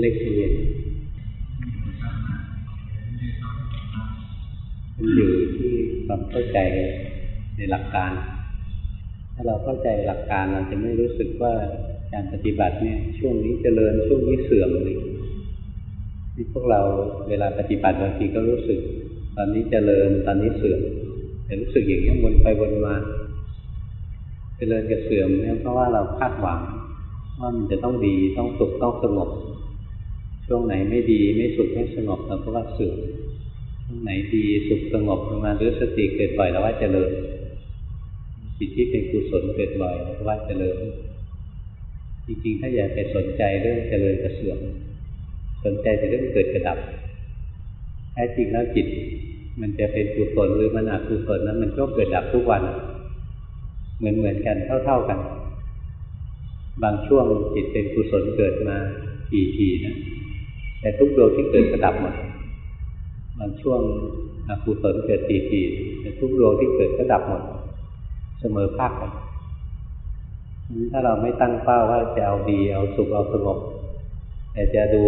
เล็กเย็นมันอยู่ที่ความเข้าใจในหลักการ ถ้าเราเข้าใจหลักการเราจะไม่รู้สึกว่าการปฏิบัติเนี่ย ช่วงนี้เจริญช่วงนี้เสื่อมเลยที่พวกเราเวลาปฏิบัติบางทีก็รู้สึก ตอนนี้เจริญตอนนี้เสื่อมแต่รู้สึกอย่างนี้วนไปวนมา เจริญกับเสื่อมเนี่ยเพราะว่าเราคาดหวังว่ามันจะต้องดีต้องสุขต้องสงบ ช่วงไหนไม่ดีไม่สุขไม่สงบเราก็ว่าเสื่อมช่วงไหนดีสุขสงบมาหรือสติเกิดบ่อยเราว่าเจริญจิตที่เป็นกุศลเกิดบ่อยเราก็ว่าเจริญจริงๆ ถ้าอยากไปสนใจเรื่องเจริญกับเสื่อมสนใจแต่เรื่องเกิดกระดับแท้จริงแล้วจิต มันจะเป็นกุศลหรือมันอกุศลนั้นมันก็เกิดดับทุกวัน เหมือนเหมือนกันเท่า ๆกัน บางช่วงจิตเป็นกุศลเกิดมาทีๆนะ แต่ทุกดวงที่เกิดกระดับหมดบางช่วงอกุศลเกิดทีๆแต่ทุกดวงที่เกิดก็ดับหมด เสมอภาคกันถ้าเราไม่ตั้งเป้าว่าจะเอาดีเอาสุขเอาสงบแต่จะดู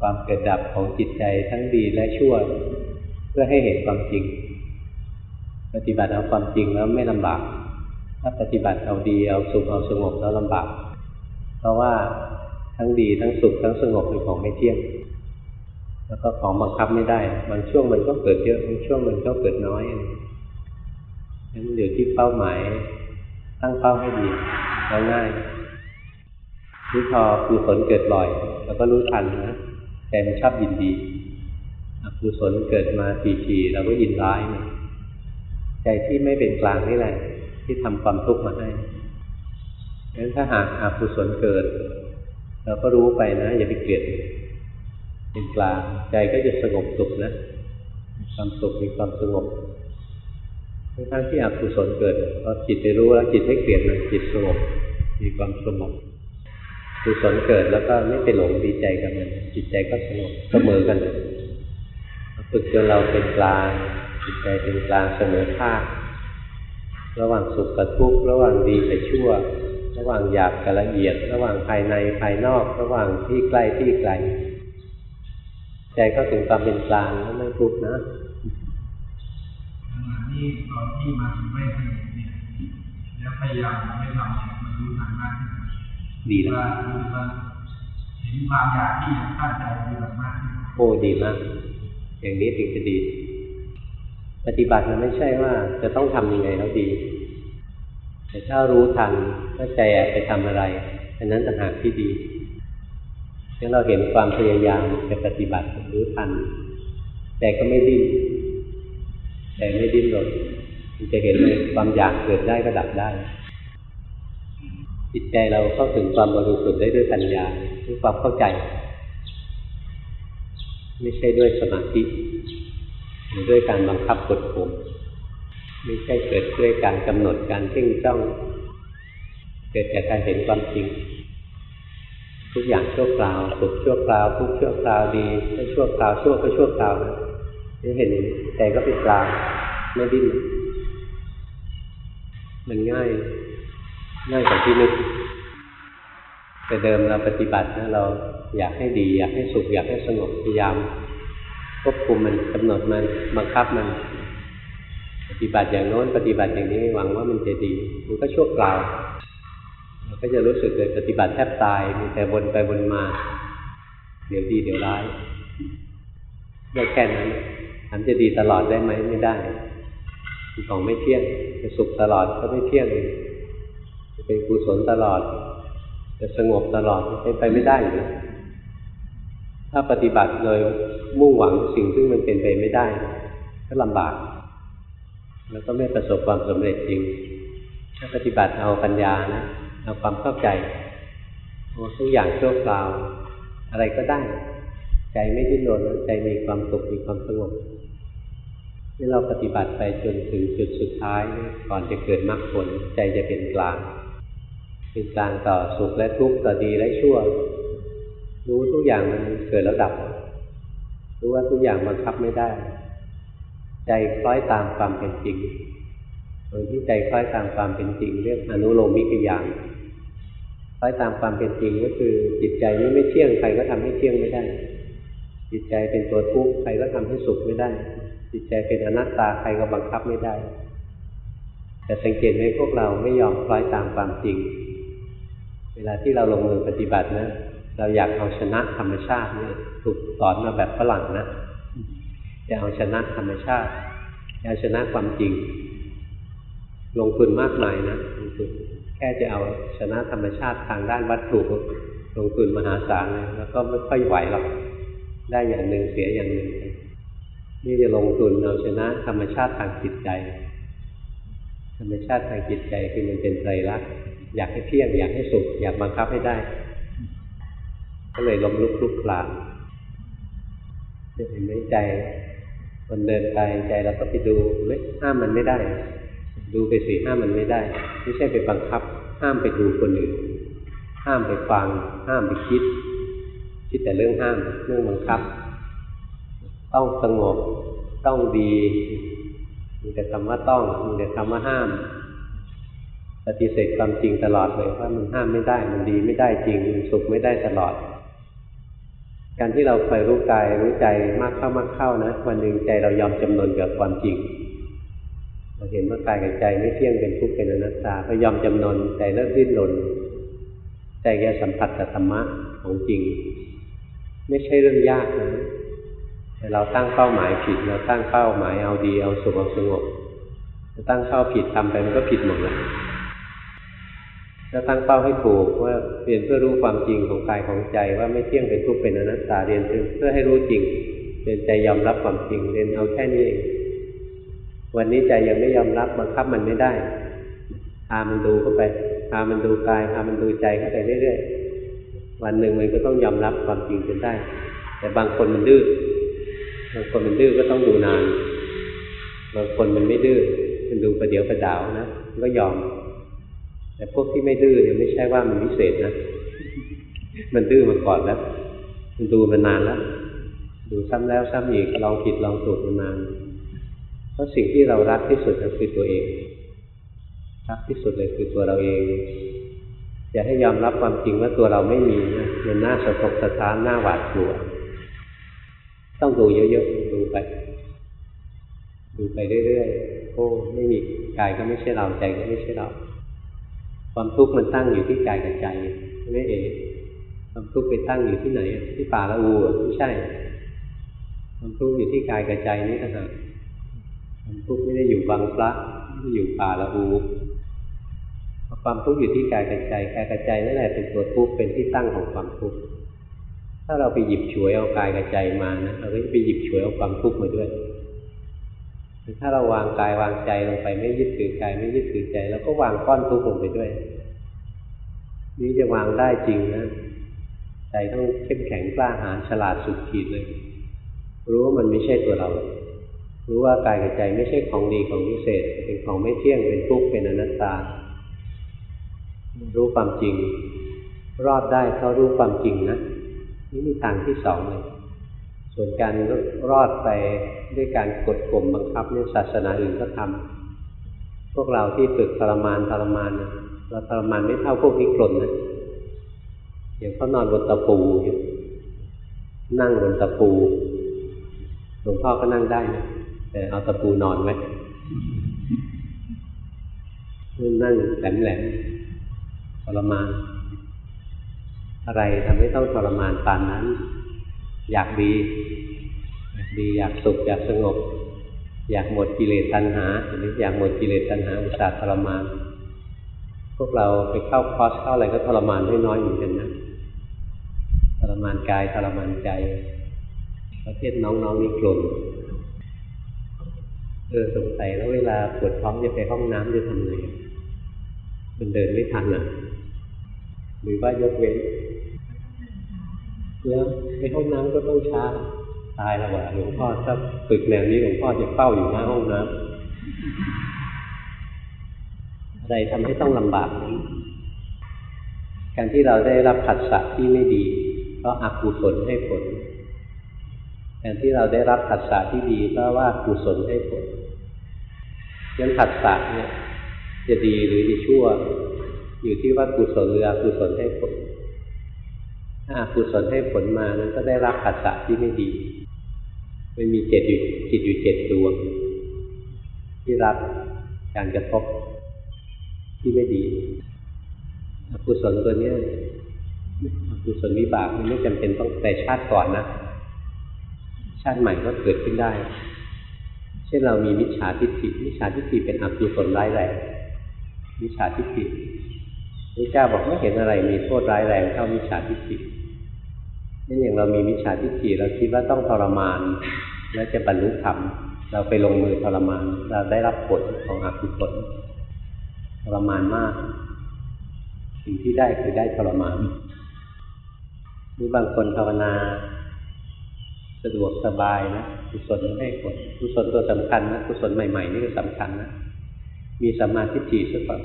ความเกิดดับของจิตใจทั้งดีและชั่ว เพื่อให้เห็นความจริง ปฏิบัติเอาความจริงแล้วไม่ลำบาก ถ้าปฏิบัติเอาดีเอาสุขเอาสงบแล้วลำบาก เพราะว่า ทั้งดีทั้งสุขทั้งสงบเป็นของไม่เที่ยง แล้วก็ของบังคับไม่ได้บางช่วงมันก็เกิดเยอะบางช่วงมันก็เกิดน้อยนั้นอยู่ที่เป้าหมายตั้งเป้าให้ดีแล้วง่ายนี่พอกุศลเกิดบ่อยเราก็รู้ทันนะแต่มันชอบยินดีอกุศลเกิดมาทีๆเราก็ยินร้ายนใจที่ไม่เป็นกลางนี่แหละ ที่ทำความทุกข์มาให้ดังนั้นถ้าหากอกุศลเกิด เราก็รู้ไปนะ อย่าไปเกลียดเป็นกลางใจก็จะสงบสุขนะมีความสุขมีความสงบทั้งที่อกุศลเกิดพอจิตไปรู้แล้วจิตไม่เกลียดมันจิตสงบมีความสงบกุศลเกิดแล้วก็ไม่ไปหลงดีใจกับมัน จิตใจก็สงบเสมอกันฝึกจนเราเป็นกลางจิตใจเป็นกลางเสมอภาคระหว่างสุขกับทุกข์ระหว่างดีกับชั่ว ระหว่างหยาบกับละเอียด ระหว่างภายในภายนอก ระหว่างที่ใกล้ที่ไกลใจก็ถึงความเป็นกลางแล้วไม่ทุกข์นะที่ตอนที่มาถึงไม่สงบเนี่ยแล้วพยายามไม่ทำเนี่ยมันรู้ทันมากขึ้นดีแล้วว่าเห็นความอยากที่อยากตั้งใจอยู่มากโอ้ดีมาก อย่างนี้ถึงจะดี ปฏิบัติมันไม่ใช่ว่าจะต้องทำยังไงแล้วดี แต่ถ้ารู้ทันว่าใจแอบไปทำอะไรอันนั้นต่างหากที่ดีถ้าเราเห็นความพยายามจะปฏิบัติรู้ทัน แต่ก็ไม่ดิ้นแต่ไม่ดิ้นรนมันจะเห็นเลยความอยากเกิดได้ก็ดับได้ จิตใจเราเข้าถึงความบริสุทธิ์ได้ด้วยปัญญาด้วยความเข้าใจ ไม่ใช่ด้วยสมาธิหรือด้วยการบังคับกดข่ม ไม่ใช่เกิดด้วยการกำหนดการเพ่งจ้อง เกิดจากการเห็นความจริง ทุกอย่างชั่วคราวสุขชั่วคราว ทุกชั่วคราวดีไม่ชั่วคราวชั่วก็ชั่วคราวนะนี่เห็นใจก็เป็นกลางไม่ดิ้นมันง่าย ง่ายกว่าที่นึกแต่เดิมเราปฏิบัตินะเราอยากให้ดี อยากให้สุขอยากให้สงบพยายามควบคุมมันกำหนดมันบังคับมัน ปฏิบัติอย่างโน้นปฏิบัติอย่างนี้หวังว่ามันจะดี มันก็ชั่วคราวเราก็จะรู้สึกเลยปฏิบัติแทบตายมีแต่วนไปวนมา เดี๋ยวดีเดี๋ยวร้ายได้แค่นั้นมันจะดีตลอดได้ไหมไม่ได้ของไม่เที่ยงจะสุขตลอดก็ไม่เที่ยงจะเป็นกุศลตลอด จะสงบตลอดเป็นไปไม่ได้อยู่ถ้าปฏิบัติโดยมุ่งหวังสิ่งที่งมันเป็นไปไม่ได้ ก็ลำบาก แล้วก็ไม่ประสบความสำเร็จจริง ถ้าปฏิบัติเอาปัญญานะเอาความเข้าใจโอ้ทุกอย่างชั่วคราว อะไรก็ได้ ใจไม่ดิ้นรนใจมีความสุขมีความสงบที่เราปฏิบัติไปจนถึงจุดสุดท้าย ก่อนจะเกิดมรรคผลใจจะเป็นกลาง เป็นกลางต่อสุขและทุกข์ต่อดีและชั่ว รู้ทุกอย่างมันเกิดแล้วดับรู้ว่าทุกอย่างบังคับไม่ได้ ใจคล้อยตามความเป็นจริงโดยที่ใจคล้อยตามความเป็นจริง เรียกอนุโลมิกยานคล้อยตามความเป็นจริงก็คือจิตใจนี้ไม่เที่ยงใครก็ทำให้เที่ยงไม่ได้ จิตใจเป็นตัวทุกข์ใครก็ทำให้สุขไม่ได้ จิตใจเป็นอนัตตาใครก็บังคับไม่ได้ แต่สังเกตไหมพวกเราไม่ยอมคล้อยตามความจริง เวลาที่เราลงมือปฏิบัตินะ เราอยากเอาชนะธรรมชาติเนี่ยถูกสอนมาแบบฝรั่งนะ จะเอาชนะธรรมชาติจะเอาชนะความจริง ลงทุนมากมายนะลงทุนแค่จะเอาชนะธรรมชาติทางด้านวัตถุลงทุนมหาศาลเลยแล้วก็ไม่ค่อยไหวหรอกได้อย่างหนึ่งเสียอย่างหนึ่งนี่จะลงทุนเอาชนะธรรมชาติทางจิตใจ ธรรมชาติทางจิตใจคือมันเป็นไตรลักษณ์อยากให้เที่ยงอยากให้สุขอยากบังคับให้ได้ ก็เลยล้มลุกคลุกคลานจะเห็นไหมใจ มันเดินไปใจเราก็ไปดูไม่ห้ามมันไม่ได้ ดูไปสิห้ามมันไม่ได้ ไม่ใช่ไปบังคับ ห้ามไปดูคนอื่น ห้ามไปฟัง ห้ามไปคิด คิดแต่เรื่องห้ามเรื่องบังคับ ต้องสงบต้องดีมีแต่คำว่าต้องมีแต่คำว่าห้ามปฏิเสธความจริงตลอดเลยว่ามันห้ามไม่ได้ มันดีไม่ได้จริง มันสุขไม่ได้ตลอด การที่เราคอยรู้กายรู้ใจมากเข้ามากเข้านะวันหนึ่งใจเรายอมจำนนกับความจริงเราเห็นว่ากายกับใจไม่เที่ยงเป็นทุกข์เป็นอนัตตาก็ยอมจำนนใจเลิกดิ้นรนใจแกสัมผัสกับธรรมะของจริง ไม่ใช่เรื่องยากนะแต่เราตั้งเป้าหมายผิด เราตั้งเป้าหมายเอาดีเอาสุขเอาสงบตั้งเป้าผิดทำไปมันก็ผิดหมดเลย ถ้าตั้งเป้าให้ถูกว่าเรียนเพื่อรู้ความจริงของกายของใจ ว่าไม่เที่ยงเป็นทุกข์เป็นอนัตตาเรียนเพื่อให้รู้จริงเรียนใจยอมรับความจริงเรียนเอาแค่นี้เองวันนี้ใจยังไม่ยอมรับบังคับมันไม่ได้พามันดูเข้าไปพามันดูกายพามันดูใจเข้าไปเรื่อยๆวันหนึ่งมันก็ต้องยอมรับความจริงจนได้ แต่บางคนมันดื้อบางคนมันดื้อก็ต้องดูนาน บางคนมันไม่ดื้อมันดูประเดี๋ยวประดาวนะก็ยอม แต่พวกที่ไม่ดื้อเนี่ยไม่ใช่ว่ามันพิเศษนะ มันดื้อมาก่อนแล้ว มันดูมานานแล้ว ดูซ้ำแล้วซ้ำอีกลองผิดลองถูกมานาน เพราะสิ่งที่เรารักที่สุดก็คือตัวเอง รักที่สุดเลยคือตัวเราเองอย่าให้ยอมรับความจริงว่าตัวเราไม่มีนะมันน่าสะทกสะท้านน่าหวาดกลัว ต้องดูเยอะๆ ดูไป ดูไปเรื่อยๆ โอ้ไม่มีกายก็ไม่ใช่เราใจก็ไม่ใช่เรา ความทุกข์มันตั้งอยู่ที่กายกับใจไม่เองความทุกข์ไปตั้งอยู่ที่ไหน ที่ป่าละอูไม่ใช่ ความทุกข์อยู่ที่กายกับใจนี่ต่างหากความทุกข์ไม่ได้อยู่บางพระไม่ได้อยู่ป่าละอูความทุกข์อยู่ที่กายกับใจกายกับใจนั่นแหละเป็นตัวทุกข์เป็นที่ตั้งของความทุกข์ถ้าเราไปหยิบฉวยเอากายกับใจมานะเราก็จะไปหยิบฉวยเอาความทุกข์มาด้วย ถ้าเราวางกายวางใจลงไปไม่ยึดถือกายไม่ยึดถือใจ แล้วก็วางก้อนทุกข์ลงไปด้วย นี่จะวางได้จริงนะใจต้องเข้มแข็งกล้าหาญฉลาดสุดขีดเลย รู้ว่ามันไม่ใช่ตัวเรา รู้ว่ากายกับใจไม่ใช่ของดีของพิเศษ เป็นของไม่เที่ยงเป็นทุกข์เป็นอนัตตา รู้ความจริง รอดได้เพราะรู้ความจริงนะนี่มีทางที่สองเลย ส่วนการรอดไปด้วยการกดข่มบังคับเนี่ยศาสนาอื่นก็ทำพวกเราที่ฝึกทรมานทรมานเราทรมานไม่เท่าพวกนิกรนนะอย่างเขานอนบนตะปูอยู่นั่งบนตะปูหลวงพ่อก็นั่งได้นะแต่เอาตะปูนอนไว้นั่งแหลมๆทรมาน อะไรทำให้ต้องทรมานปานนั้น อยากดี อยากดีอยากสุขอยากสงบ อยากหมดกิเลสตัณหาหรืออยากหมดกิเลสตัณหาอุตส่าห์ทรมาน พวกเราไปเข้าคอร์สเข้าอะไรก็ทรมานไม่น้อยเหมือนกันนะทรมานกายทรมานใจ ประเทศน้องๆนี่กลุ่นเออสงสัยแล้วเวลาปวดท้องจะไปห้องน้ำจะทำไงมันเดินไม่ทันอะ หรือว่ายกเว้น แล้วในห้องน้ำก็ต้องช้าตายแล้ววะหลวงพ่อถ้าฝึกแนวนี้หลวงพ่อจะเฝ้าอยู่หน้าห้องน้ำอะไรทำให้ต้องลำบากนี้การที่เราได้รับผัสสะที่ไม่ดีเพราะอกุศลให้ผลการที่เราได้รับผัสสะที่ดีเพราะว่ากุศลให้ผลยังผัสสะเนี่ย จะดีหรือจะชั่ว อยู่ที่ว่ากุศลหรืออกุศลให้ผล ถ้ากุศลให้ผลมานั้นก็ได้รับปัสสะที่ไม่ดี มันมีเจ็ดอยู่จิตอยู่เจ็ดดวง ที่รับการกระทบที่ไม่ดีอกุศลตัวเนี้ยอกุศลวิบากมันไม่จำเป็นต้องแต่ชาติก่อนนะชาติใหม่ก็เกิดขึ้นได้ เช่นเรามีมิจฉาทิฏฐิมิจฉาทิฏฐิเป็นอกุศลร้ายแรงมิจฉาทิฏฐิพระเจ้าบอกไม่เห็นอะไรมีโทษร้ายแรงเท่ามิจฉาทิฏฐิ นั่นอย่างเรามีมิจฉาทิฏฐิเราคิดว่าต้องทรมาน แล้วจะบรรลุธรรมเราไปลงมือทรมาน เราได้รับผลของอกุศลทรมานมาก สิ่งที่ได้คือได้ทรมานหรือบางคนภาวนา สะดวกสบายนะกุศลให้ผลกุศลตัวสำคัญนะกุศลใหม่ๆนี่ก็สำคัญนะมีสัมมาทิฏฐิซะก่อน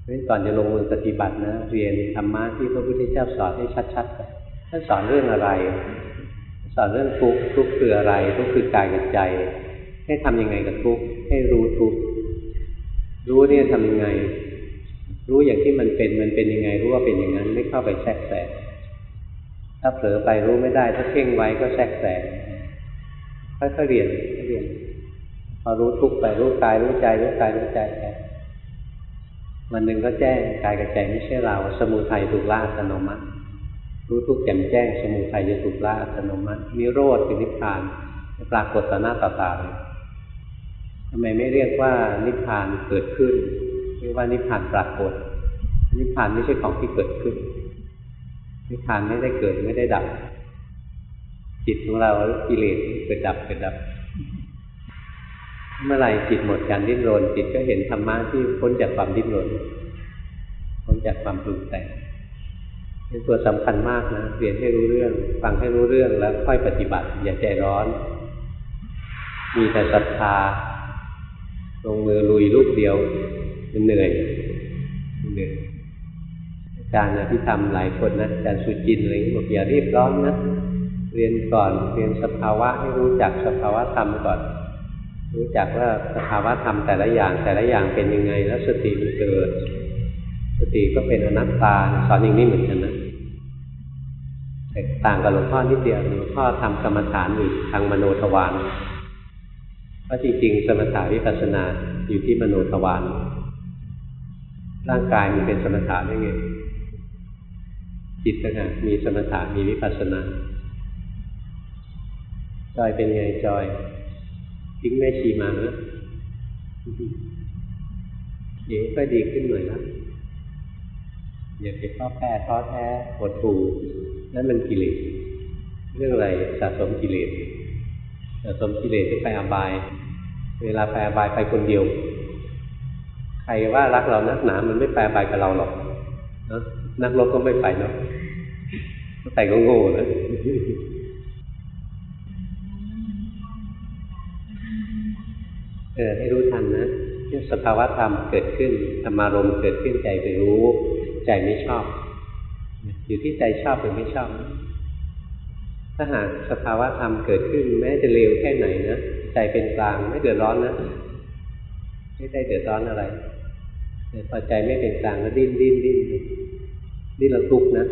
เพราะฉะนั้นก่อนจะลงมือปฏิบัตินะ เรียนธรรมะที่พระพุทธเจ้าสอนให้ชัดๆไป ท่านสอนเรื่องอะไร สอนเรื่องทุกข์ทุกข์คืออะไร ทุกข์คือกายกับใจ ให้ทำยังไงกับทุกข์ให้รู้ทุกข์รู้เนี่ยทำยังไง รู้อย่างที่มันเป็นมันเป็นยังไง รู้ว่าเป็นอย่างนั้นไม่เข้าไปแทรกแซงถ้าเผลอไปรู้ไม่ได้ ถ้าเพ่งไว้ก็แทรกแซงค่อยๆเรียนเรียนพอรู้ทุกข์ไปรู้กายรู้ใจรู้กายรู้ใจไปวันหนึ่งก็แจ้งกายกับใจไม่ใช่เรา สมุทัยถูกละอัตโนมัติ รู้ทุกข์แจ่มแจ้งสมุทัยจะถูกละอัตโนมัตินิโรธคือนิพพานปรากฏต่อหน้าต่อตาเลยทำไมไม่เรียกว่านิพพานเกิดขึ้นเรียกว่านิพพานปรากฏ นิพพานไม่ใช่ของที่เกิดขึ้น นิพพานไม่ได้เกิดไม่ได้ดับ จิตของเรากิเลสเกิดดับเกิดดับ เมื่อไหร่จิตหมดการดิ้นรน จิตก็เห็นธรรมะที่พ้นจากความดิ้นรนพ้นจากความปรุงแต่ง เป็นตัวสำคัญมากนะเรียนให้รู้เรื่อง ฟังให้รู้เรื่องแล้วค่อยปฏิบัติ อย่าใจร้อน มีแต่ศรัทธาลงมือลุยลูกเดียวมันเหนื่อยเหนื่อยอาจารย์นะที่ทำหลายคนนะอาจารย์สุจินอะไรบอกอย่ารีบร้อนนะเรียนก่อนเรียนสภาวะให้รู้จักสภาวะธรรมก่อน รู้จักว่าสภาวะธรรมแต่ละอย่างแต่ละอย่างเป็นยังไงแล้วสติมันเกิด สติก็เป็นอนัตตาสอนอย่างนี้เหมือนกันนะ ต่ต่างกับหลวงพ่อนิดเดียวหลวงพ่อทำกรรมฐานอยู่ทางมโนทวารเพราะจริงๆ สมถาวิปัสสนาอยู่ที่มโนทวารร่างกายมันเป็นสมถะได้ไงจิตต่างหากมีสมถะมีวิปัสสนาจอยเป็นไงจอยทิ้งแม่ชีมาเนอะเดี๋ยวก็ดีขึ้นหน่อยนะอย่าไปท้อแพ้ท้อแท้ปวดปู นั่นมันกิเลสเรื่องอะไรสะสมกิเลสสะสมกิเลสที่ไปอบาย เวลาไปอบายไปคนเดียว ใครว่ารักเรานักหนา มันไม่ไปอบายกับเราหรอกนะนักรบก็ไม่ไปเนาะไปก็โง่นะเออให้รู้ทันนะเนี่สภาวะธรรมเกิดขึ้นธรรมารมเกิดขึ้นใจไปรู้ ใจไม่ชอบ อยู่ที่ใจชอบหรือไม่ชอบ ถ้าหากสภาวะธรรมเกิดขึ้น แม้จะเร็วแค่ไหนนะใจเป็นกลางไม่เดือดร้อนนะไม่ได้เดือดร้อนอะไรแต่พอใจไม่เป็นกลางก็ดิ้นดิ้นดิ้นดิ้นแล้วทุกข์นะ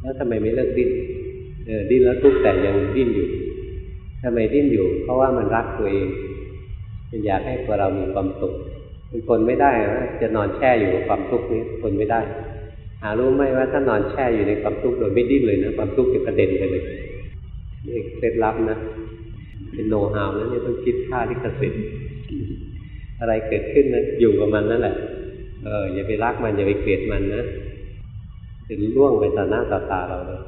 แล้วทำไมไม่เลิกดิ้นเออดิ้นแล้วทุกข์แต่ยังดิ้นอยู่ทำไมดิ้นอยู่ เพราะว่ามันรักตัวเองมันอยากให้ตัวเรามีความสุขมันทนไม่ได้นะจะนอนแช่อยู่กับความทุกข์นี้ทนไม่ได้ หารู้ไหมว่าถ้านอนแช่อยู่ในความทุกข์โดยไม่ดิ้นเลยนะความทุกข์จะกระเด็นไปเลยนี่เคล็ดลับนะ เป็นโน้ตฮาวนะเนี่ยต้องคิดค่าลิขสิทธิ์อะไรเกิดขึ้นนะอยู่กับมันนั่นแหละ เอออย่าไปรักมันอย่าไปเกลียดมันนะจะล่วงไปต่อหน้าต่อตาเราเลย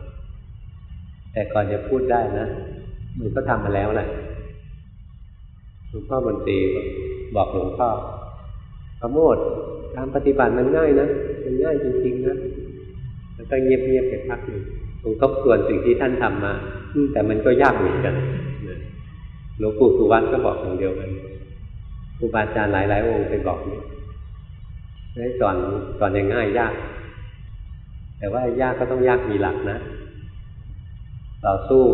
แต่ก่อนจะพูดได้นะมันก็ทำมาแล้วแหละหลวงพ่อบนตรีบอกหลวงพ่อพระโมด การปฏิบัติมันง่ายนะมันง่ายจริงๆนะแล้วก็เงียบๆไปพักหนึ่งผมทบทวนสิ่งที่ท่านทำมาแต่มันก็ยากเหมือนกันหลวงปู่สุวัตก็บอกอย่างเดียวกันครูบาอาจารย์หลายๆองค์ไปบอกนี่ให้สอนสอนยังง่ายยาก แต่ว่ายากก็ต้องยากมีหลักนะเราสู้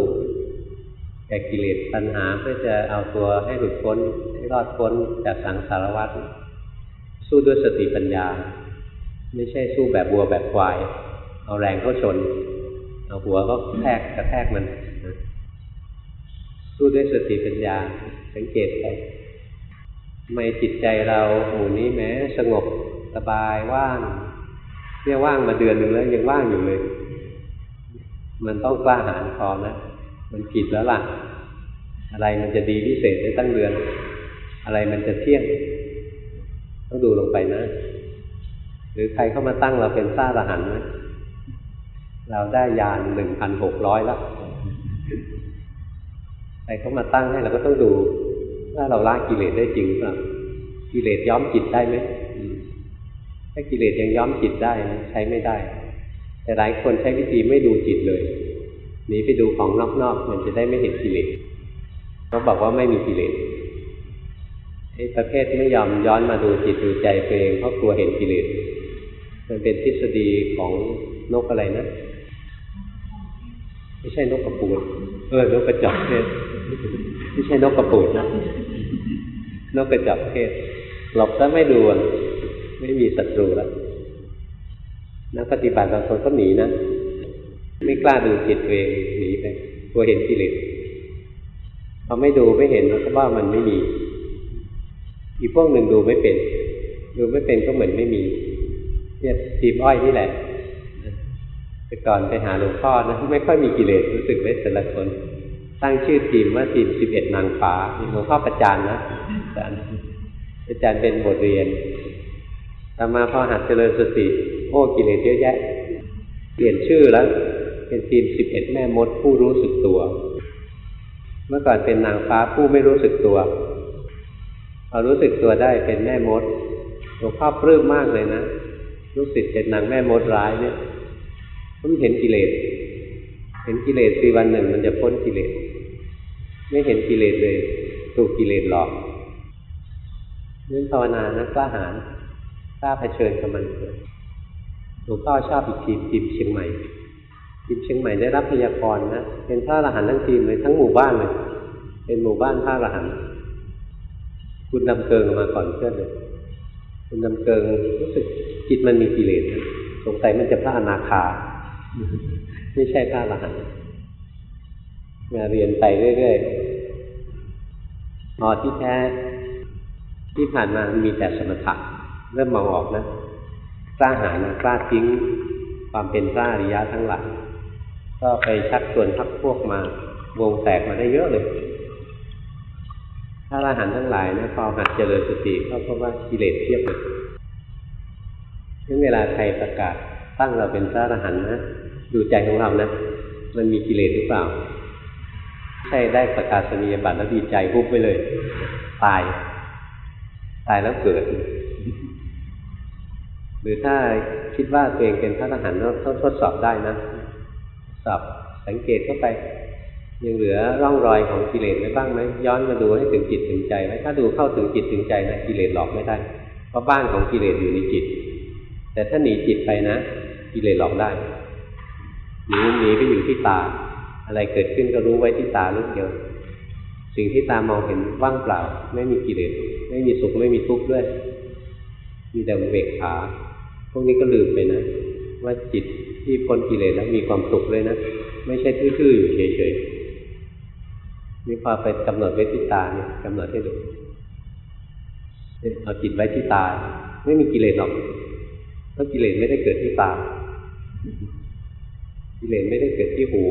แก่กิเลสปัญหาเพื่อจะเอาตัวให้หลุดพ้นให้รอดพ้นจากสังสารวัฏ สู้ด้วยสติปัญญา ไม่ใช่สู้แบบบัวแบบควาย เอาแรงเข้าชน เอาหัวก็แทกกระแทกมัน สู้ด้วยสติปัญญา สังเกตไปไม่จิตใจเราโอ้นี้แม้ สงบสบายว่างเนี่ยว่างมาเดือนหนึ่งแล้วยังว่างอยู่เลย มันต้องกล้าหาญพอนะ มันผิดแล้วล่ะ อะไรมันจะดีพิเศษได้ตั้งเดือน อะไรมันจะเที่ยง ต้องดูลงไปนะ หรือใครเข้ามาตั้งเราเป็นพระหันไหมเราได้ยานหนึ่งพันหกร้อยแล้วใครเข้ามาตั้งให้เราก็ต้องดูว่าเราละกิเลสได้จริงหรือเปล่ากิเลสย้อมจิตได้ไหมถ้ากิเลสยังย้อมจิตได้ใช้ไม่ได้ แต่หลายคนใช้วิธีไม่ดูจิตเลยหนีไปดูของนอกๆมันจะได้ไม่เห็นกิเลสเขาบอกว่าไม่มีกิเลส ไอ้ประเภทไม่ยอมย้อนมาดูจิตดูใจตัวเองเพราะกลัวเห็นกิเลสมันเป็นทฤษฎีของนกอะไรนะ ไม่ใช่นกกระปูดเออนกกระจอกเทศไม่ใช่นกกระปูดนะนกกระจอกเทศหลบแล้วไม่ดูไม่มีศัตรูแล้วนักปฏิบัติบางคนก็หนีนะไม่กล้าดูจิตตัวเองหนีไปกลัวเห็นกิเลสพอไม่ดูไม่เห็นแล้วก็ว่ามันไม่มี อีกพวกหนึ่งดูไม่เป็น ดูไม่เป็นก็เหมือนไม่มีเนี่ยทีมอ้อยนี่แหละแต่ก่อนไปหาหลวงพ่อนะไม่ค่อยมีกิเลสรู้สึกไว้แต่ละคนตั้งชื่อทีมว่าทีมสิบเอ็ดนางฟ้าหลวงพ่อประจานนะอาจารย์อาจารย์เป็นบทเรียนต่อมาพอหัดเจริญสติโอ้กิเลสเยอะแยะ เปลี่ยนชื่อแล้ว เป็นทีมสิบเอ็ดแม่มดผู้รู้สึกตัว เมื่อก่อนเป็นนางฟ้าผู้ไม่รู้สึกตัว อรู้สึกตัวได้เป็นแม่มดหลวงพ่อปลื้มมากเลยนะรู้สึกเป็นนางแม่มดร้ายเนี่ยมันเห็นกิเลสเห็นกิเลสสีวันหนึ่งมันจะพ้นกิเลสไม่เห็นกิเลสเลย ถูกกิเลสหลอกนั่นภาวนานะกล้าหาญกล้าเผชิญกับมันเกิดหลวงพ่อชอบอีกทีมทีมเชียงใหม่ทีมเชียงใหม่ได้รับพยากรณ์นะเป็นพระอรหันต์ทั้งทีมเลยทั้งหมู่บ้านเลยเป็นหมู่บ้านพระอรหันต์ คุณดำเกิงมาก่อนเพื่อนเลยคุณดำเกิงรู้สึกจิตมันมีกิเลสสงสัยมันจะพระอนาคา ไม่ใช่พระอรหันต์มาเรียนไปเรื่อยๆพอที่แท้ ที่ผ่านมามีแต่สมถะเริ่มมองออกนะกล้าหาญนะกล้าทิ้งความเป็นพระอริยะทั้งหลายก็ไปชักชวนพักพวกมาวงแตกมาได้เยอะเลย ถ้าอรหันต์ทั้งหลายนะพอหัดเจริญสติก็เพราะว่ากิเลสเทียบเลยนั่นเวลาใครประกาศตั้งเราเป็นพระอรหันต์นะดูใจของเรานะมันมีกิเลสหรือเปล่า ใช่ได้ประกาศนียบัตรแล้วดีใจปุ๊บไปเลย ตาย ตายแล้วเกิด หรือถ้าคิดว่าตัวเองเป็นพระอรหันต์ก็ทดสอบได้นะสอบสังเกตเข้าไป ยังเหลือร่องรอยของกิเลสไว้บ้างไหมย้อนมาดูให้ถึงจิตถึงใจไว้ถ้าดูเข้าถึงจิตถึงใจนะกิเลสหลอกไม่ได้ เพราะบ้านของกิเลสอยู่ในจิต แต่ถ้าหนีจิตไปนะ กิเลสหลอกได้หนีหนีไปอยู่ที่ตา อะไรเกิดขึ้นก็รู้ไว้ที่ตาลูกเดียว สิ่งที่ตามองเห็นว่างเปล่า ไม่มีกิเลสไม่มีสุขไม่มีทุกข์ด้วย มีแต่เบกขาพวกนี้ก็ลืมไปนะ ว่าจิตที่พ้นกิเลสแล้วมีความสุขเลยนะ ไม่ใช่ทื่อๆอยู่เฉยๆ นี่พอไปกำหนดไว้ที่ตาเนี่ยกำหนดให้ดูเอาจิตไว้ที่ตา ไม่มีกิเลสหรอกเพราะกิเลสไม่ได้เกิดที่ตา กิเลสไม่ได้เกิดที่หู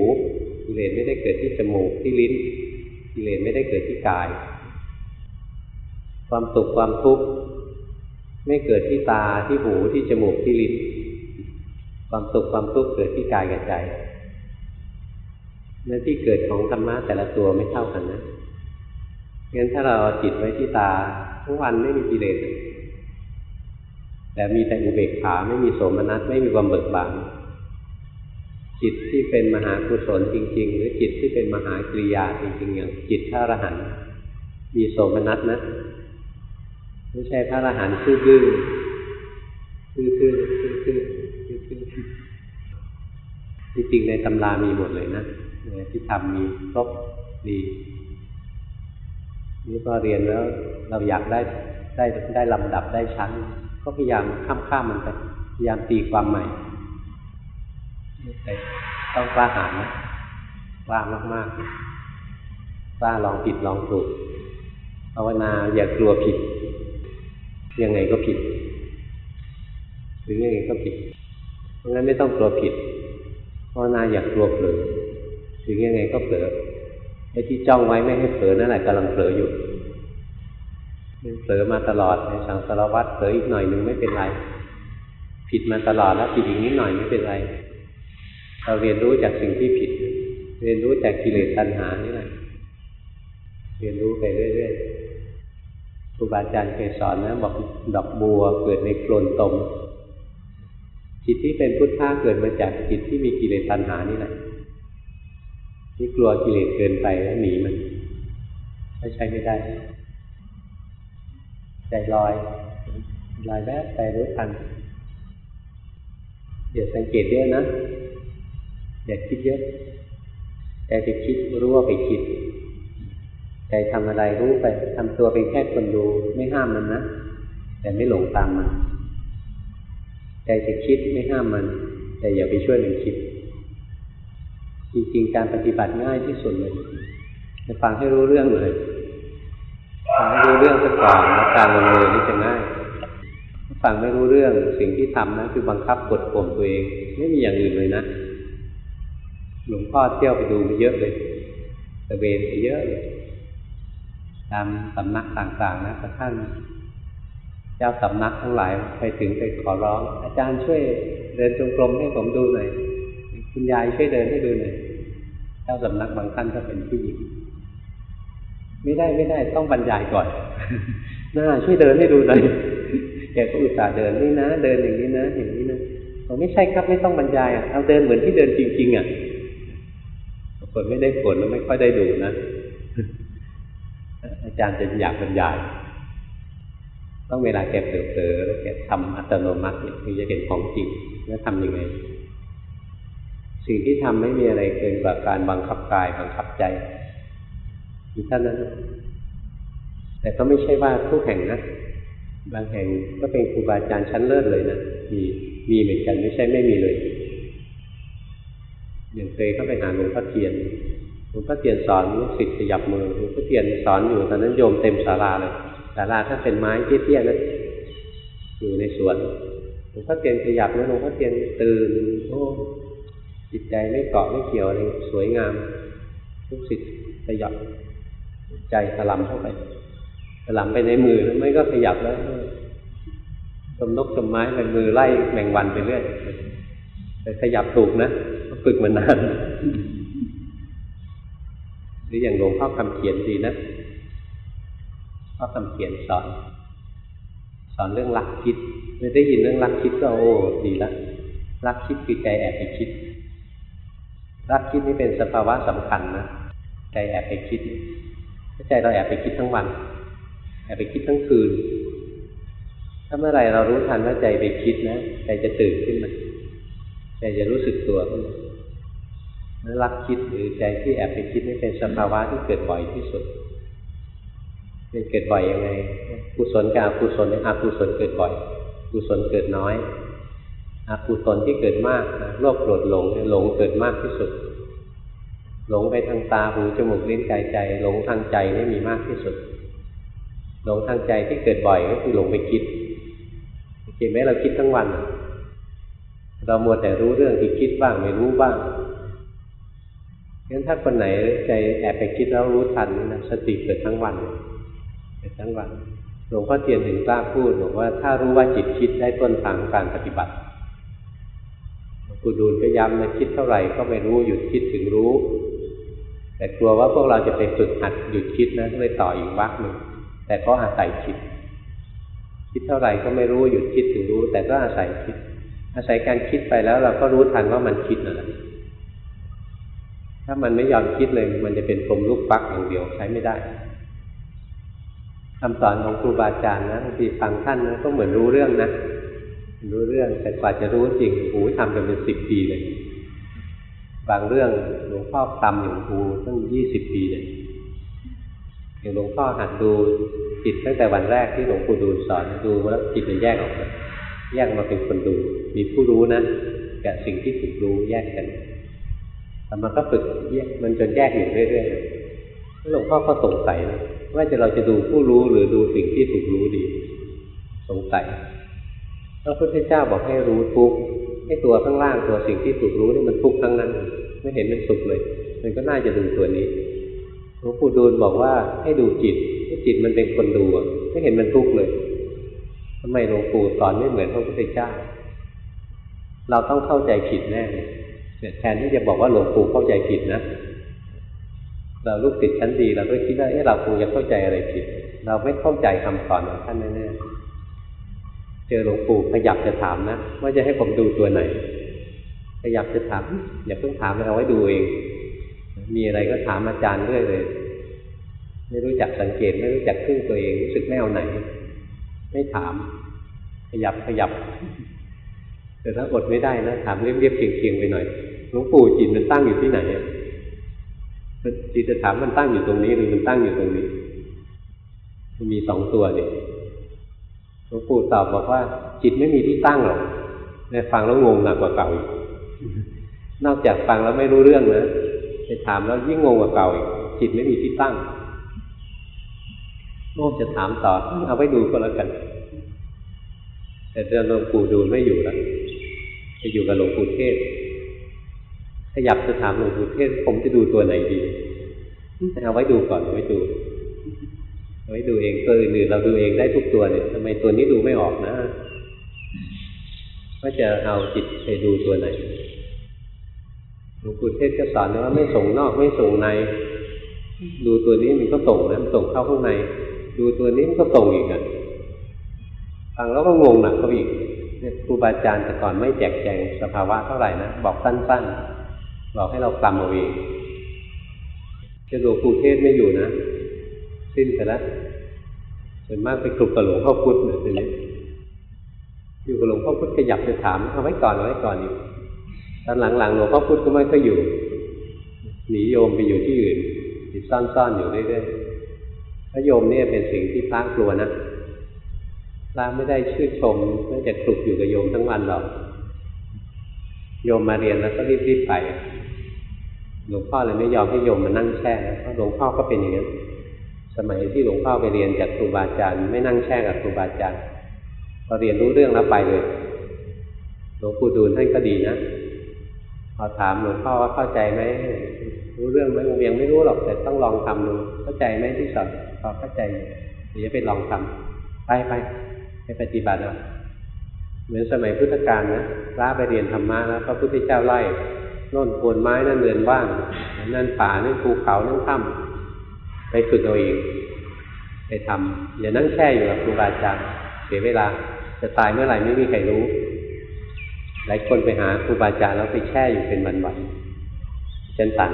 กิเลสไม่ได้เกิดที่จมูกที่ลิ้น กิเลสไม่ได้เกิดที่กาย ความสุขความทุกข์ไม่เกิดที่ตาที่หูที่จมูกที่ลิ้น ความสุขความทุกข์เกิดที่กายกับใจ และที่เกิดของธรรมะแต่ละตัวไม่เท่ากันนะงั้นถ้าเราจิตไว้ที่ตาทั้งวันไม่มีกิเลสแต่มีแต่อุเบกขาไม่มีโสมนัสไม่มีความเบิกบานจิตที่เป็นมหากุศลจริง ๆ หรือจิตที่เป็นมหากริยาจริงๆอย่างจิตพระอรหันต์มีโสมนัสนะ ไม่ใช่พระอรหันต์ซื่อๆซื่อๆซื่อซื่อจริงๆในตำรามีหมดเลยนะ ที่ทำมีครบดีนี่พอเรียนแล้วเราอยากได้ได้ได้ลำดับได้ชั้น ก็พยายามข้ามข้ามมันไปพยายามตีความใหม่ต่ต้องกล้าหาญนะกล้ามากๆกล้าลองผิดลองถูกภาวนาอย่ากลัวผิด ยังไงก็ผิดหรือยังไงก็ผิด เพราะงั้นไม่ต้องกลัวผิดภาวนาอย่ากลัวเผลอ ถึงยังไงก็เผลอไอ้ที่จ้องไว้ไม่ให้เผลอนั่นแหละกำลังเผลออยู่เผลอมาตลอดในสังสารวัตรเผลออีกหน่อยหนึ่งไม่เป็นไร ผิดมาตลอดแล้วผิดอีกนิดหน่อยไม่เป็นไร เราเรียนรู้จากสิ่งที่ผิด เรียนรู้จากกิเลสตัณหานี่แหละเรียนรู้ไปเรื่อยๆครูบาอาจารย์เคยสอนนะบอกดอกบัวเกิดในโคลนตมจิตที่เป็นพุทธะเกิดมาจากจิตที่มีกิเลสตัณหานี่แหละ ที่กลัวกิเลสเกินไปแล้วหนีมันไม่ใช่ไม่ได้ ใจลอยลอยแวบไปรู้ทันอย่าสังเกตเยอะนะ อย่าคิดเยอะใจไปคิดรู้ว่าไปคิด ใจทำอะไรรู้ไปทำตัวเป็นแค่คนดูไม่ห้ามมันนะ แต่ไม่หลงตามมัน ใจจะคิดไม่ห้ามมัน แต่อย่าไปช่วยมันคิด จริงๆ การปฏิบัติง่ายที่สุดเลยจะฟังให้รู้เรื่องเลยฟังให้รู้เรื่องซะก่อนแล้วการลงมือนี่จะง่ายฟังไม่รู้เรื่องสิ่งที่ทำนะคือบังคับกดข่มตัวเอง ไม่มีอย่างอื่นเลยนะหลวงพ่อเที่ยวไปดูเยอะเลยตะเวนไปเยอะเลยตามสำนักต่างๆนะกระทั่งเจ้าสำนักทั้งหลายไปถึงไปขอร้อง อาจารย์ช่วยเดินจงกรมให้ผมดูหน่อยคุณยายช่วยเดินให้ดูหน่อย เจ้าสำนักบางท่านก็เป็นผู้หญิงไม่ได้ไม่ได้ต้องบรรยายก่อนน่าช่วยเดินให้ดูหน่อยแกก็อุตส่าห์เดินนี่นะ เดินอย่างนี้นะอย่างนี้นะผมไม่ใช่ครับไม่ต้องบรรยายอะเอาเดินเหมือนที่เดินจริง ๆอะคนไม่ได้ผลแล้วไม่ค่อยได้ดูนะอาจารย์จะอยากบรรยาย ต้องเวลาแกเผลอๆแล้วแกทำอัตโนมัติถึงจะเห็นของจริงแล้วทำยังไง สิ่งที่ทำไม่มีอะไรเกินกว่าการบังคับกายบังคับใจมีเท่านั้น แต่ก็ไม่ใช่ว่าทุกแห่งนะ บางแห่งก็เป็นครูบาอาจารย์ชั้นเลิศเลยนะมีมีเหมือนกันไม่ใช่ไม่มีเลยอย่างเคยเข้าไปหาหลวงพ่อเทียนหลวงพ่อเทียนสอนลูกศิษย์ขยับมือหลวงพ่อเทียนสอนอยู่ตอนนั้นโยมเต็มศาลาเลยศาลาถ้าเป็นไม้เตี้ยๆนะอยู่ในสวนหลวงพ่อเทียนขยับแล้วหลวงพ่อเทียนตื่นโอ้ จิตใจไม่เกาะไม่เกี่ยวอะไรสวยงามลูกศิษย์ขยับใจถลำเข้าไปถลำไปในมือไม่ก็ขยับแล้วจมนกจมไม้ไปมือไล่แมงวันไปเรื่อยแต่ขยับถูกนะฝึกมานานหรืออย่างหลวงพ่อคำเขียนดีนะพ่อคำเขียนสอน สอนเรื่องรักคิดเมื่อได้ยินเรื่องรักคิดก็โอ้ดีละรักคิดคือใจแอบไปคิด รักคิดนี่เป็นสภาวะสำคัญนะใจแอบไปคิดใจเราแอบไปคิดทั้งวัน แอบไปคิดทั้งคืน ถ้าเมื่อไรเรารู้ทันว่าใจไปคิดนะใจจะตื่นขึ้นมาใจจะรู้สึกตัวขึ้นมานั้นรักคิดหรือใจที่แอบไปคิดนี่เป็นสภาวะที่เกิดบ่อยที่สุดเป็นเกิดบ่อยยังไงกุศลกับอกุศลเนี่ยอกุศลเกิดบ่อยกุศลเกิดน้อย อกุศลที่เกิดมากโลภโกรธหลงหลงเกิดมากที่สุด หลงไปทางตาหูจมูกลิ้นกายใจ หลงทางใจนี่มีมากที่สุด หลงทางใจที่เกิดบ่อยก็คือหลงไปคิดเห็นไหมเราคิดทั้งวัน เรามัวแต่รู้เรื่องที่คิดบ้างไม่รู้บ้างงั้นถ้าคนไหนใจแอบไปคิดแล้วรู้ทันนะสติเกิดทั้งวันเกิดทั้งวันหลวงพ่อเทียนถึงกล้าพูดบอกว่าถ้ารู้ว่าจิตคิดได้ต้นทางการปฏิบัติ หลวงปู่ดูลก็ย้ำนะคิดเท่าไหร่ก็ไม่รู้หยุดคิดถึงรู้ แต่กลัวว่าพวกเราจะไปฝึกหัดหยุดคิดนะเลยต่ออีกวักหนึ่งแต่ก็อาศัยคิด คิดเท่าไหร่ก็ไม่รู้หยุดคิดถึงรู้ แต่ก็อาศัยคิด อาศัยการคิดไปแล้ว เราก็รู้ทันว่ามันคิดนั่นแหละถ้ามันไม่ยอมคิดเลย มันจะเป็นพรมลูกปักอย่างเดียวใช้ไม่ได้คำสอนของครูบาอาจารย์นะบางทีฟังท่านนะก็เหมือนรู้เรื่องนะ รู้เรื่องแต่กว่าจะรู้จริงโอ้ทำกันเป็นสิบปีเลย บางเรื่องหลวงพ่อทำอย่างครูตั้งยี่สิบปีเลยอย่างหลวงพ่อหัดดูจิตตั้งแต่วันแรกที่หลวงปู่ดูลสอนดูแล้วจิตมันแยกออกมาแยกมาเป็นคนดู มีผู้รู้นะกับสิ่งที่ถูกรู้แยกกันแต่มันก็ฝึกแยกมันจนแยกอยู่เรื่อยๆหลวงพ่อก็สงสัยนะว่าจะเราจะดูผู้รู้หรือดูสิ่งที่ถูกรู้ดี สงสัย พระพุทธเจ้าบอกให้รู้ทุกข์ให้ตัวข้างล่างตัวสิ่งที่ถูกรู้นี่มันทุกข์ทั้งนั้น ไม่เห็นมันสุขเลย มันก็น่าจะดูตัวนี้หลวงปู่ดูลบอกว่าให้ดูจิตให้จิตมันเป็นคนดูไม่เห็นมันทุกข์เลยทำไมหลวงปู่สอนไม่เหมือนพระพุทธเจ้า เราต้องเข้าใจผิดแน่แทนที่จะบอกว่าหลวงปู่เข้าใจผิดนะเราลูกติดชั้นดีเราก็คิดว่าเอ๊ะเราคงจะเข้าใจอะไรผิด เราไม่เข้าใจคำสอนของท่านแน่ๆ เจอหลวงปู่ขยับจะถามนะว่าจะให้ผมดูตัวไหนขยับจะถามอย่าเพิ่งถามเลยเอาไว้ดูเอง มีอะไรก็ถามอาจารย์เรื่อยเลย ไม่รู้จักสังเกตไม่รู้จักพึ่งตัวเองรู้สึกไม่เอาไหน ไม่ถาม ขยับขยับ แต่ถ้าอดไม่ได้นะถามเรียบๆเคียงๆไปหน่อยหลวงปู่จิตมันตั้งอยู่ที่ไหนจิตจะถามมันตั้งอยู่ตรงนี้หรือมันตั้งอยู่ตรงนี้มันมีสองตัวนี่ห ลวงปู่ตอบบอกว่า จิตไม่มีที่ตั้งหรอกในฟังแล้วงงหนักกว่าเก่าอีก นอกจากฟังแล้วไม่รู้เรื่องนะไปถามแล้วยิ่งงงกว่าเก่าอีก จิตไม่มีที่ตั้งโน้จะถามต่อ เอาไว้ดูก็แล้วกัน แต่เดินหลวงปู่ดูไม่อยู่แล้วจะอยู่กับหลวงปู่เทศ ขยับจะถามหลวงปู่เทศ ผมจะดูตัวไหนดีเอาไว้ดูก่อนเอาไว้ดูเอา ไว้ดูเองตัวอื่นๆเราดูเองได้ทุกตัวเนี่ยทำไมตัวนี้ดูไม่ออกนะว่าจะเอาจิตไปดูตัวไหนหลวงปู่เทศก็สอนว่าไม่ส่งนอกไม่ส่งใน ดูตัวนี้มันก็ส่งนะมันส่งเข้าข้างใน ดูตัวนี้มันก็ส่งอีกอะฟังแล้วก็งงหนักเขาอีกครูบาอาจารย์แต่ก่อนไม่แจกแจงสภาวะเท่าไหร่นะบอกสั้นๆบอกให้เรากำเอาเองจะหลวงปู่เทศไม่อยู่นะ สิ้นไปแล้วส่วนมากไปกลุกกับหลวงพ่อพุธเนี่ยทีนี้อยู่กับหลวงพ่อพุธขยับจะถามเอาไว้ก่อนเอาไว้ก่อนอยู่ตอนหลังๆหลวงพ่อพุธก็ไม่ค่อยอยู่หนีโยมไปอยู่ที่อื่นติดซ่อนๆอยู่เรื่อยๆพระโยมเนี่ยเป็นสิ่งที่พระกลัวนะพระไม่ได้ชื่นชมไม่จะกลุกอยู่กับโยมทั้งวันหรอกโยมมาเรียนแล้วก็รีบๆไปหลวงพ่อเลยไม่ยอมให้โยมมานั่งแช่เพราะหลวงพ่อก็เป็นอย่างนั้น สมัยที่หลวงพ่อไปเรียนจากครูบาอาจารย์ไม่นั่งแช่กับครูบาอาจารย์พอเรียนรู้เรื่องแล้วไปเลยหลวงปู่ดูลท่านก็ดีนะพอถามหลวงพ่อว่าเข้าใจไหมรู้เรื่องไหมยังไม่รู้หรอกแต่ต้องลองทำดูเข้าใจไหมที่สอนพอเข้าใจเดี๋ยวจะไปลองทำไปไปไปปฏิบัติเอาเหมือนสมัยพุทธกาลนะพระไปเรียนธรรมะแล้วพระพุทธเจ้าไล่น่นโคนไม้นั่นเรือนว่าง นั่นป่านั่นภูเขานั่นถ้ำ ไปฝึกเอาเอง ไปทำอย่านั่งแช่อยู่กับครูบาอาจารย์เสียเวลา จะตายเมื่อไหร่ไม่มีใครรู้ หลายคนไปหาครูบาอาจารย์แล้วไปแช่อยู่เป็นวันๆจนตัน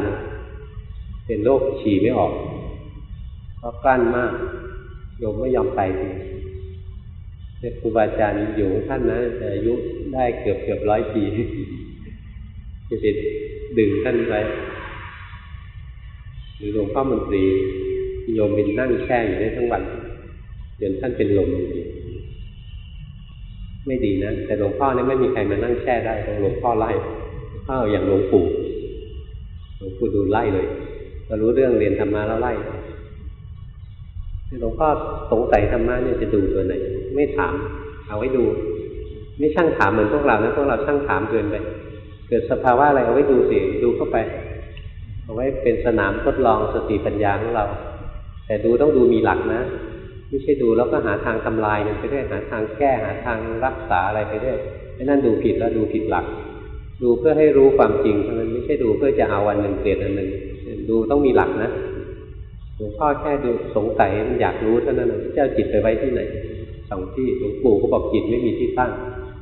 เป็นโรคฉี่ไม่ออกเพราะกลั้นมากโยมไม่ยอมไปทีครูบาอาจารย์อยู่ท่านนะอายุได้เกือบเกือบร้อยปีจะไปดึงท่านไว้หรือหลวงพ่อมนตรี โยมเป็นนั่งแช่อยู่ได้ทั้งวันจนท่านเป็นลมจริงไม่ดีนะ แต่หลวงพ่อเนี่ยไม่มีใครมานั่งแช่ได้หลวงพ่อไล่พ่ออย่างหลวงปู่หลวงปู่ดูไล่เลยเรารู้เรื่องเรียนธรรมะแล้วไล่หลวงพ่อสงสัยธรรมะเนี่ยจะดูตัวไหน ไม่ถาม เอาไว้ดู ไม่ช่างถามเหมือนพวกเรานะพวกเราช่างถามเกินไปเกิดสภาวะอะไรเอาไว้ดูสิดูเข้าไป เอาไว้เป็นสนามทดลองสติปัญญาของเรา แต่ดูต้องดูมีหลักนะ ไม่ใช่ดูแล้วก็หาทางทำลายกันไปเรื่อยหาทางแก้หาทางรักษาอะไรไปเรื่อยไอ้นั่นดูผิดแล้วดูผิดหลัก ดูเพื่อให้รู้ความจริงเท่านั้นไม่ใช่ดูเพื่อจะเอาวันหนึ่งเปลี่ยนอันหนึ่งดูต้องมีหลักนะหลวงพ่อแค่ดูสงสัยมันอยากรู้เท่านั้นเจ้าจิตไปไว้ที่ไหนสองที่หลวงปู่ก็บอกจิตไม่มีที่ตั้ง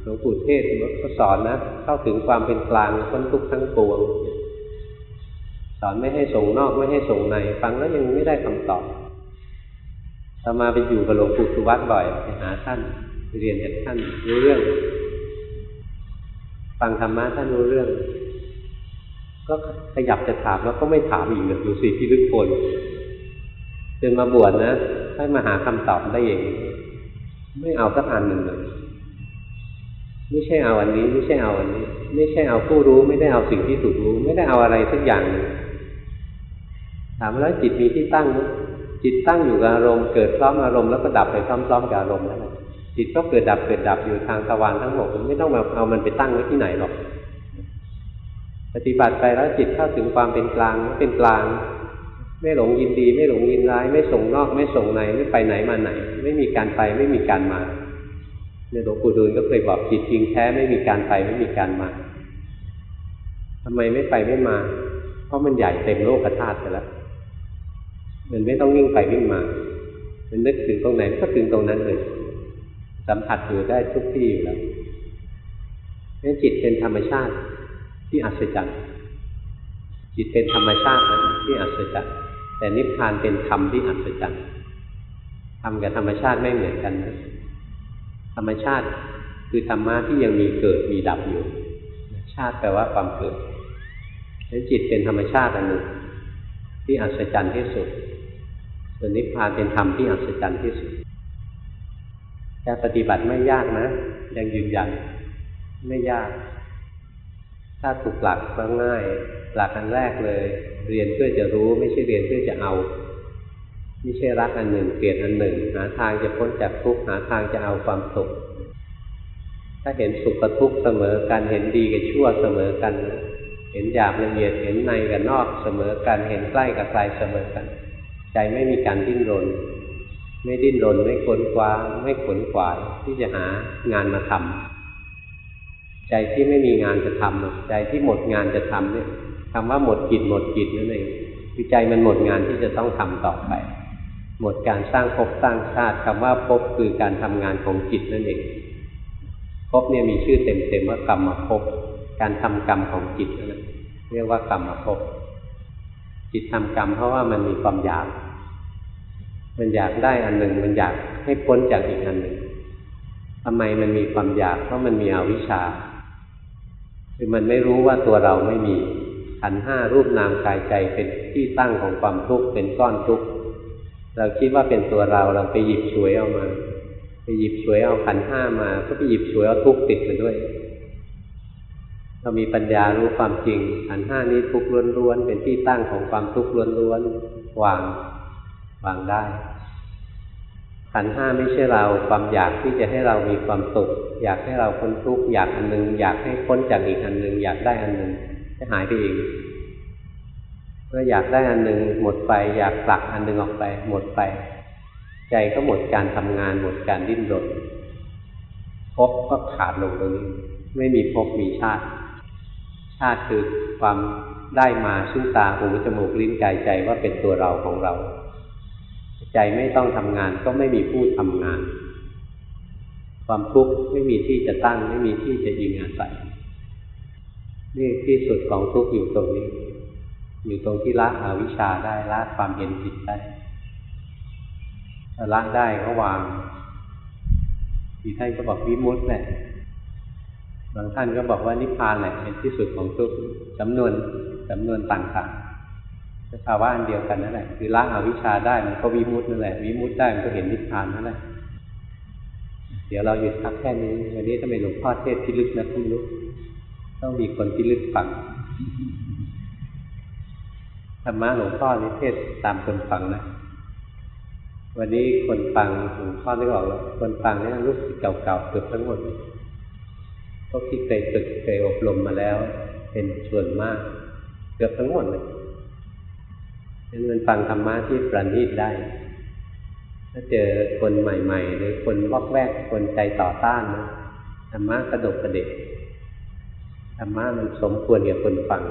หลวงปู่เทศก็สอนนะ เข้าถึงความเป็นกลางพ้นทุกข์ทั้งปวงสอนไม่ให้ส่งนอกไม่ให้ส่งใน ฟังแล้วยังไม่ได้คำตอบ ต่อมาไปอยู่กับหลวงปู่สุวัตบ่อยไปหาท่านไปเรียนจากท่านรู้เรื่อง ฟังธรรมะท่านรู้เรื่อง ก็ขยับจะถามแล้วก็ไม่ถามอีกเลยดูสิที่ลึกโนจนมาบวชนะให้มาหาคำตอบได้เอง ไม่เอาสักอันหนึ่งเลยไม่ใช่เอาอันนี้ ไม่ใช่เอาอันนี้ ไม่ใช่เอาผู้รู้ ไม่ได้เอาสิ่งที่ถูกรู้ ไม่ได้เอาอะไรสักอย่างหนึ่งถามแล้วจิตมีที่ตั้งไหม จิตตั้งอยู่กับอารมณ์เกิดพร้อมอารมณ์แล้วก็ดับไปพร้อมๆกับอารมณ์นั่นแหละจิตก็เกิดดับเกิดดับอยู่ทางทวารทั้งหมดไม่ต้องมาเอามันไปตั้งไว้ที่ไหนหรอก ปฏิบัติไปแล้วจิตเข้าถึงความเป็นกลางเป็นกลาง ไม่หลงยินดี ไม่หลงยินร้าย ไม่ส่งนอก ไม่ส่งในไม่ไปไหนมาไหน ไม่มีการไปไม่มีการมาในหลวงปู่ดูลก็เคยบอกจิตจริงแท้ไม่มีการไปไม่มีการมาทำไมไม่ไปไม่มา เพราะมันใหญ่เต็มโลกธาตุไปแล้ว มันไม่ต้องวิ่งไปวิ่งมา มันนึกถึงตรงไหนก็ถึงตรงนั้นเลย สัมผัสอยู่ได้ทุกที่อยู่แล้วนี่จิตเป็นธรรมชาติที่อัศจรรย์ จิตเป็นธรรมชาตินะที่อัศจรรย์ แต่นิพพานเป็นธรรมที่อัศจรรย์ธรรมกับธรรมชาติไม่เหมือนกันนะธรรมชาติคือธรรมะที่ยังมีเกิดมีดับอยู่ ชาติแปลว่าความเกิดนั้นจิตเป็นธรรมชาติอันหนึ่งที่อัศจรรย์ที่สุด ส่วนนิพพานเป็นธรรมที่อัศจรรย์ที่สุดการปฏิบัติไม่ยากนะ ยังยืนยันไม่ยาก ถ้าถูกหลักก็ง่าย หลักอันแรกเลย เรียนเพื่อจะรู้ไม่ใช่เรียนเพื่อจะเอา ไม่ใช่รักอันหนึ่งเปลี่ยนอันหนึ่ง หาทางจะพ้นจากทุกข์หาทางจะเอาความสุข ถ้าเห็นสุขกับทุกข์เสมอกันเห็นดีกับชั่วเสมอกัน เห็นหยาบละเอียดเห็นในกับนอกเสมอกันเห็นใกล้กับไกลเสมอกัน ใจไม่มีการดิ้นรน ไม่ดิ้นรน ไม่ขนคว้า ไม่ขนขวายที่จะหางานมาทำใจที่ไม่มีงานจะทำใจที่หมดงานจะทำเนี่ยคำว่าหมดกิจหมดกิจนั่นเองคือใจมันหมดงานที่จะต้องทำต่อไป หมดการสร้างภพสร้างชาติคำว่าภพคือการทำงานของจิตนั่นเองภพเนี่ยมีชื่อเต็มๆว่ากรรมภพการทำกรรมของจิตนั่นเรียกว่ากรรมภพ จิตทำกรรมเพราะว่ามันมีความอยาก มันอยากได้อันหนึ่ง มันอยากให้พ้นจากอีกอันหนึ่งทำไมมันมีความอยาก เพราะมันมีอวิชชา คือมันไม่รู้ว่าตัวเราไม่มีขันห้ารูปนามกายใจเป็นที่ตั้งของความทุกข์เป็นก้อนทุกข์เราคิดว่าเป็นตัวเราเราไปหยิบฉวยเอามา ไปหยิบฉวยเอาขันห้ามา ก็ไปหยิบฉวยเอาทุกข์ติดมาด้วย เรามีปัญญารู้ความจริงขันห้านี้ทุกข์ล้วนๆเป็นที่ตั้งของความทุกข์ล้วนๆวางวางได้ขันห้าไม่ใช่เราความอยากที่จะให้เรามีความสุขอยากให้เราพ้นทุกข์อยากอันหนึ่งอยากให้พ้นจากอีกอันหนึ่งอยากได้อันหนึ่งจะหายไปเองเมื่ออยากได้อันหนึ่งหมดไป อยากผลักอันหนึ่งออกไป หมดไป ใจก็หมดการทำงานหมดการดิ้นรนภพก็ขาดลงตรงนี้ไม่มีภพมีชาติ ชาติคือความได้มาซึ่งตาหูจมูกลิ้นกายใจว่าเป็นตัวเราของเรา ใจไม่ต้องทำงานก็ไม่มีผู้ทำงาน ความทุกข์ไม่มีที่จะตั้ง ไม่มีที่จะยิงอาศัยนี่ที่สุดของทุกข์อยู่ตรงนี้ อยู่ตรงที่ละอวิชชาได้ละความเห็นผิดได้ละได้ก็วางที่ท่านก็บอกวิมุตต์แหละางท่านก็บอกว่านิพพานแหละเป็นที่สุดของทุกข์จำนวนจำนวนต่างๆสภาวะอันเดียวกันนั่นแหละคือละอวิชชาได้มันก็วิมุตต์นั่นแหละวิมุตต์ได้มันก็เห็นนิพพานนั่นแหละเดี๋ยวเราหยุดพักแค่นี้วันนี้ทำไมหลวงพ่อเทศพิลึกนะคุณลุกต้องมีคนพิลึกฟังธรรมะหลวงพ่อนี่เทศตามคนฟังนะวันนี้คนฟังหลวงพ่อได้บอกแล้วคนฟังนี่รู้สึกเก่าๆเกือบทั้งหมด พวกที่เคยฝึกเคยอบรมมาแล้ว เป็นส่วนมาก เกือบทั้งหมดเลยนั้นมันฟังธรรมะที่ประณีตได้ ถ้าเจอคนใหม่ๆ หรือคนวอกแวกคนใจต่อต้านนะธรรมะกระดกกระเดกธรรมะมันสมควรกับคนฟัง